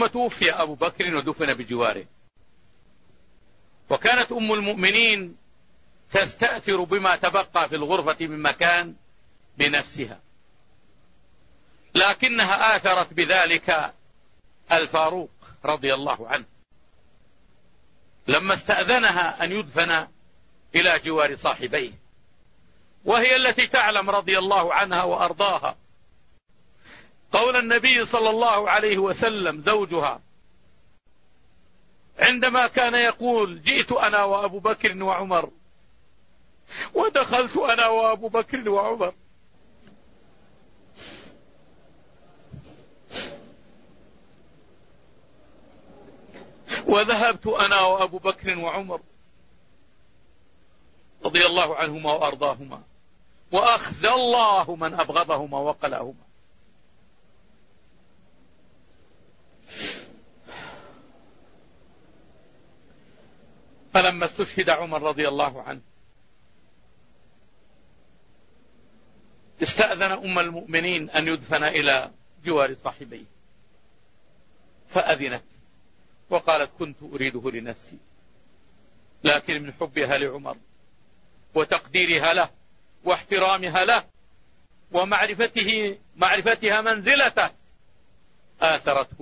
ثم توفي أبو بكر ودفن بجواره. وكانت أم المؤمنين تستأثر بما تبقى في الغرفة من مكان بنفسها لكنها آثرت بذلك الفاروق رضي الله عنه. لما استأذنها أن يدفن إلى جوار صاحبيه. وهي التي تعلم رضي الله عنها وأرضاها. قول النبي صلى الله عليه وسلم زوجها عندما كان يقول جئت أنا وأبو بكر وعمر ودخلت أنا وأبو بكر وعمر. وذهبت أنا وأبو بكر وعمر رضي الله عنهما وأرضاهما وأخذ الله من أبغضهما وقلهما فلما استشهد عمر رضي الله عنه استأذن أم المؤمنين أن يدفن إلى جوار صاحبيه فأذنت وقالت كنت أريده لنفسي لكن من حبها لعمر وتقديرها له واحترامها له ومعرفته معرفتها منزلته آثرته